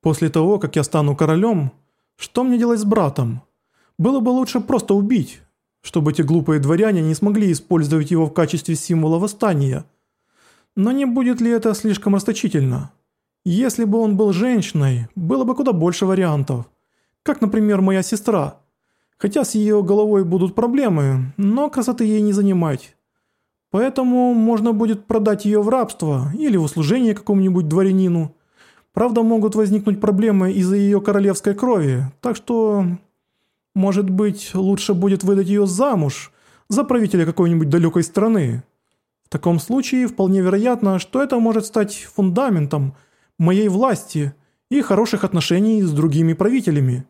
После того, как я стану королем, что мне делать с братом? Было бы лучше просто убить, чтобы эти глупые дворяне не смогли использовать его в качестве символа восстания. Но не будет ли это слишком расточительно? Если бы он был женщиной, было бы куда больше вариантов. Как, например, моя сестра. Хотя с ее головой будут проблемы, но красоты ей не занимать. Поэтому можно будет продать ее в рабство или в услужение какому-нибудь дворянину. Правда, могут возникнуть проблемы из-за ее королевской крови, так что, может быть, лучше будет выдать ее замуж за правителя какой-нибудь далекой страны. В таком случае вполне вероятно, что это может стать фундаментом моей власти и хороших отношений с другими правителями.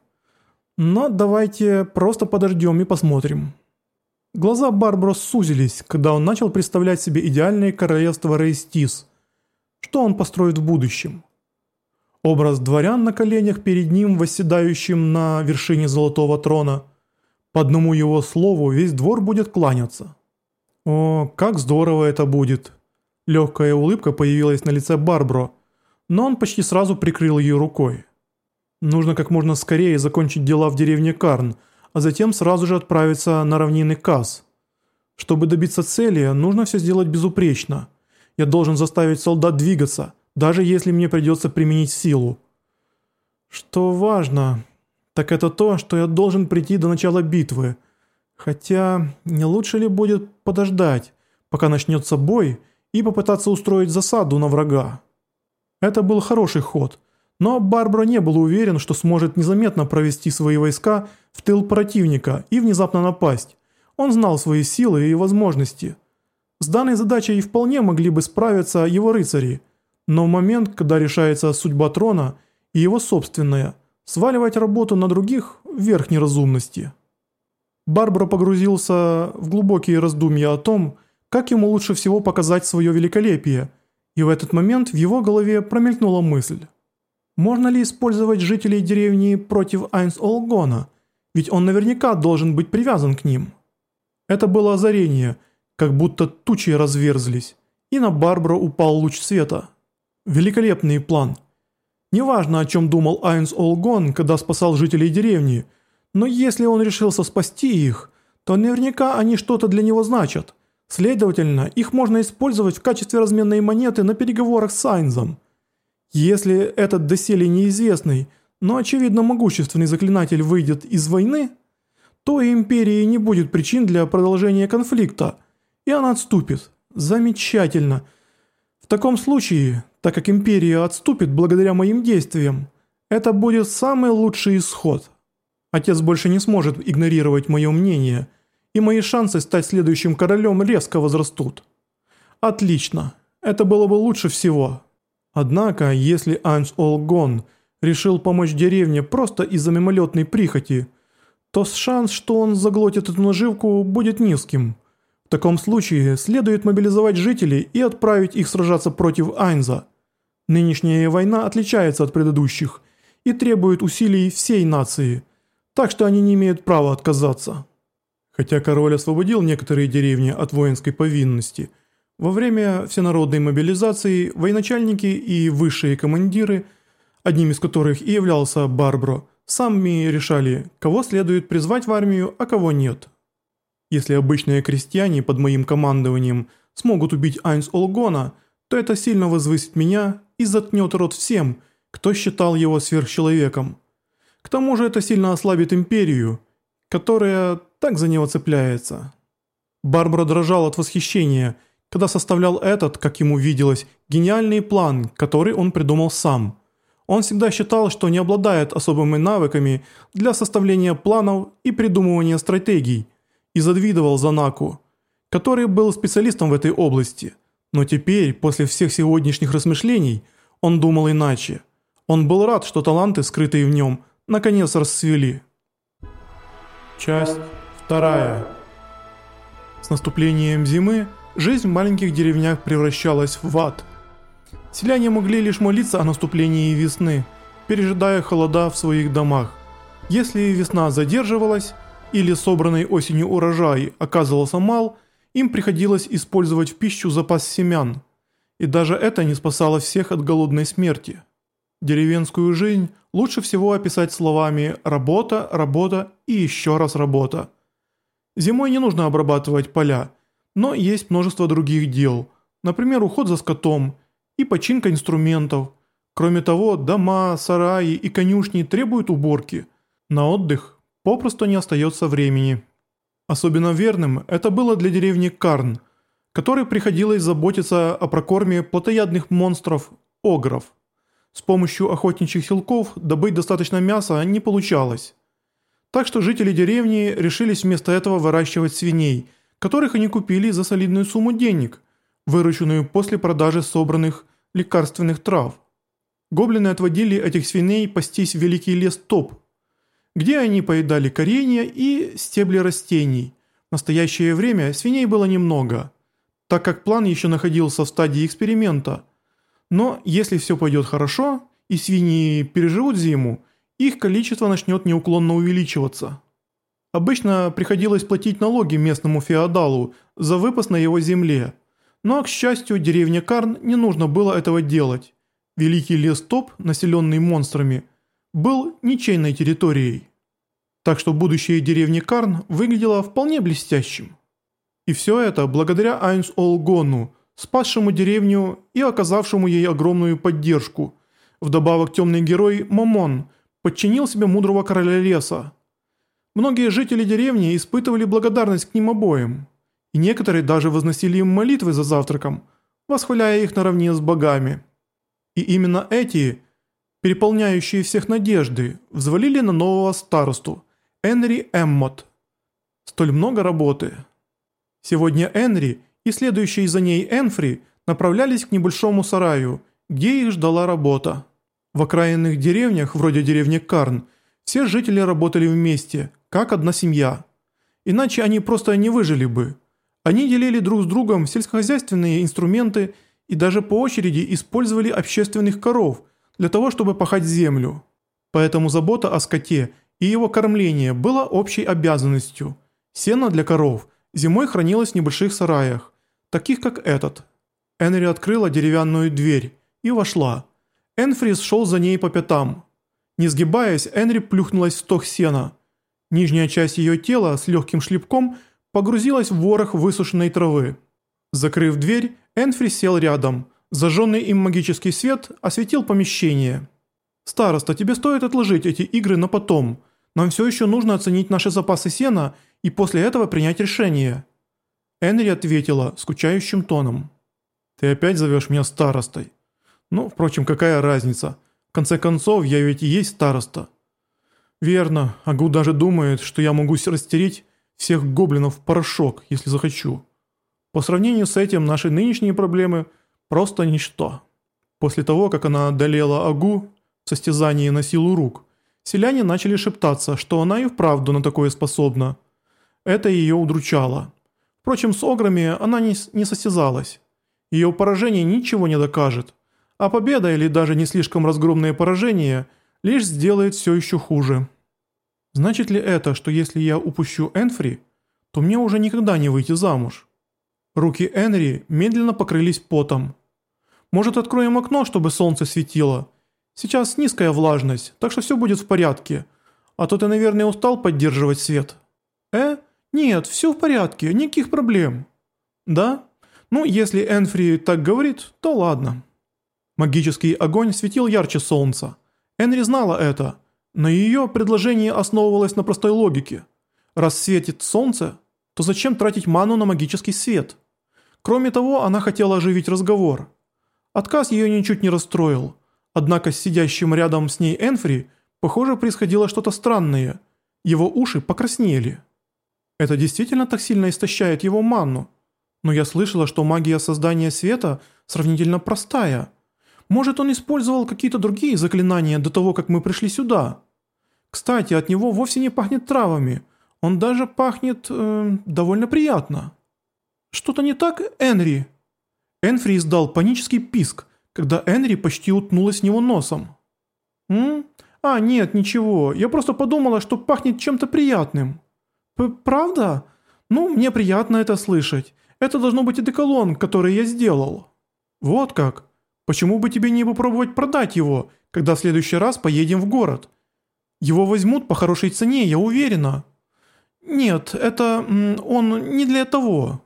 Но давайте просто подождем и посмотрим. Глаза Барбара сузились, когда он начал представлять себе идеальное королевство Рейстис. Что он построит в будущем? Образ дворян на коленях перед ним, восседающим на вершине золотого трона. По одному его слову весь двор будет кланяться. О, как здорово это будет. Легкая улыбка появилась на лице Барбро, но он почти сразу прикрыл ее рукой. Нужно как можно скорее закончить дела в деревне Карн – а затем сразу же отправиться на равнины Каз. Чтобы добиться цели, нужно все сделать безупречно. Я должен заставить солдат двигаться, даже если мне придется применить силу. Что важно, так это то, что я должен прийти до начала битвы. Хотя, не лучше ли будет подождать, пока начнется бой, и попытаться устроить засаду на врага? Это был хороший ход – но Барбара не был уверен, что сможет незаметно провести свои войска в тыл противника и внезапно напасть. Он знал свои силы и возможности. С данной задачей вполне могли бы справиться его рыцари, но в момент, когда решается судьба трона и его собственная, сваливать работу на других – верх неразумности. Барбара погрузился в глубокие раздумья о том, как ему лучше всего показать свое великолепие, и в этот момент в его голове промелькнула мысль. Можно ли использовать жителей деревни против Айнс-Олгона? Ведь он наверняка должен быть привязан к ним. Это было озарение, как будто тучи разверзлись, и на Барбару упал луч света. Великолепный план. Неважно, о чем думал Айнс Олгон, когда спасал жителей деревни, но если он решился спасти их, то наверняка они что-то для него значат. Следовательно, их можно использовать в качестве разменной монеты на переговорах с Айнзом. Если этот доселе неизвестный, но очевидно могущественный заклинатель выйдет из войны, то империи не будет причин для продолжения конфликта, и она отступит. Замечательно. Таком случае, так как империя отступит благодаря моим действиям, это будет самый лучший исход. Отец больше не сможет игнорировать мое мнение, и мои шансы стать следующим королем резко возрастут. Отлично. Это было бы лучше всего. Однако, если Анс Олгон решил помочь деревне просто из-за мимолетной прихоти, то шанс, что он заглотит эту наживку, будет низким. В таком случае следует мобилизовать жителей и отправить их сражаться против Айнза. Нынешняя война отличается от предыдущих и требует усилий всей нации, так что они не имеют права отказаться. Хотя король освободил некоторые деревни от воинской повинности – во время всенародной мобилизации военачальники и высшие командиры, одним из которых и являлся Барбро, сами решали, кого следует призвать в армию, а кого нет. Если обычные крестьяне под моим командованием смогут убить Айнс Олгона, то это сильно возвысит меня и заткнет рот всем, кто считал его сверхчеловеком. К тому же это сильно ослабит империю, которая так за него цепляется. Барбара дрожал от восхищения – когда составлял этот, как ему виделось, гениальный план, который он придумал сам. Он всегда считал, что не обладает особыми навыками для составления планов и придумывания стратегий, и задвидывал Занаку, который был специалистом в этой области. Но теперь, после всех сегодняшних размышлений, он думал иначе. Он был рад, что таланты, скрытые в нем, наконец расцвели. Часть вторая. С наступлением зимы – Жизнь в маленьких деревнях превращалась в ад. Селяне могли лишь молиться о наступлении весны, пережидая холода в своих домах. Если весна задерживалась или собранный осенью урожай оказывался мал, им приходилось использовать в пищу запас семян. И даже это не спасало всех от голодной смерти. Деревенскую жизнь лучше всего описать словами «работа», «работа» и еще раз «работа». Зимой не нужно обрабатывать поля, но есть множество других дел, например, уход за скотом и починка инструментов. Кроме того, дома, сараи и конюшни требуют уборки. На отдых попросту не остается времени. Особенно верным это было для деревни Карн, которой приходилось заботиться о прокорме плотоядных монстров – огров. С помощью охотничьих силков добыть достаточно мяса не получалось. Так что жители деревни решились вместо этого выращивать свиней, которых они купили за солидную сумму денег, вырученную после продажи собранных лекарственных трав. Гоблины отводили этих свиней пастись в великий лес Топ, где они поедали коренья и стебли растений. В настоящее время свиней было немного, так как план еще находился в стадии эксперимента. Но если все пойдет хорошо и свиньи переживут зиму, их количество начнет неуклонно увеличиваться. Обычно приходилось платить налоги местному феодалу за выпас на его земле, но, к счастью, деревне Карн не нужно было этого делать. Великий лес Топ, населенный монстрами, был ничейной территорией. Так что будущее деревни Карн выглядело вполне блестящим. И все это благодаря Айнс Олгону, спасшему деревню и оказавшему ей огромную поддержку. Вдобавок темный герой Момон подчинил себе мудрого короля леса. Многие жители деревни испытывали благодарность к ним обоим, и некоторые даже возносили им молитвы за завтраком, восхваляя их наравне с богами. И именно эти, переполняющие всех надежды, взвалили на нового старосту, Энри Эммот. Столь много работы. Сегодня Энри и следующие за ней Энфри направлялись к небольшому сараю, где их ждала работа. В окраинных деревнях, вроде деревни Карн, все жители работали вместе, как одна семья. Иначе они просто не выжили бы. Они делили друг с другом сельскохозяйственные инструменты и даже по очереди использовали общественных коров для того, чтобы пахать землю. Поэтому забота о скоте и его кормление было общей обязанностью. Сено для коров зимой хранилось в небольших сараях, таких как этот. Энри открыла деревянную дверь и вошла. Энфрис шел за ней по пятам. Не сгибаясь, Энри плюхнулась в сток сена. Нижняя часть ее тела с легким шлепком погрузилась в ворох высушенной травы. Закрыв дверь, Энфри сел рядом. Зажженный им магический свет осветил помещение. «Староста, тебе стоит отложить эти игры на потом. Нам все еще нужно оценить наши запасы сена и после этого принять решение». Энри ответила скучающим тоном. «Ты опять зовешь меня старостой?» «Ну, впрочем, какая разница? В конце концов, я ведь и есть староста». «Верно, Агу даже думает, что я могу растереть всех гоблинов в порошок, если захочу. По сравнению с этим, наши нынешние проблемы – просто ничто». После того, как она одолела Агу в состязании на силу рук, селяне начали шептаться, что она и вправду на такое способна. Это ее удручало. Впрочем, с ограми она не, не состязалась. Ее поражение ничего не докажет, а победа или даже не слишком разгромное поражение лишь сделает все еще хуже. Значит ли это, что если я упущу Энфри, то мне уже никогда не выйти замуж? Руки Энри медленно покрылись потом. Может откроем окно, чтобы солнце светило? Сейчас низкая влажность, так что все будет в порядке. А то ты, наверное, устал поддерживать свет. Э? Нет, все в порядке, никаких проблем. Да? Ну, если Энфри так говорит, то ладно. Магический огонь светил ярче солнца. Энри знала это, но ее предложение основывалось на простой логике. Раз светит солнце, то зачем тратить ману на магический свет? Кроме того, она хотела оживить разговор. Отказ ее ничуть не расстроил. Однако с сидящим рядом с ней Энфри, похоже, происходило что-то странное. Его уши покраснели. Это действительно так сильно истощает его ману. Но я слышала, что магия создания света сравнительно простая. Может, он использовал какие-то другие заклинания до того, как мы пришли сюда? Кстати, от него вовсе не пахнет травами. Он даже пахнет... Э, довольно приятно. Что-то не так, Энри?» Энфри издал панический писк, когда Энри почти утнулась в него носом. «М? А, нет, ничего. Я просто подумала, что пахнет чем-то приятным». П «Правда? Ну, мне приятно это слышать. Это должно быть одеколон, который я сделал». «Вот как? Почему бы тебе не попробовать продать его, когда в следующий раз поедем в город. Его возьмут по хорошей цене, я уверена». «Нет, это... он не для того.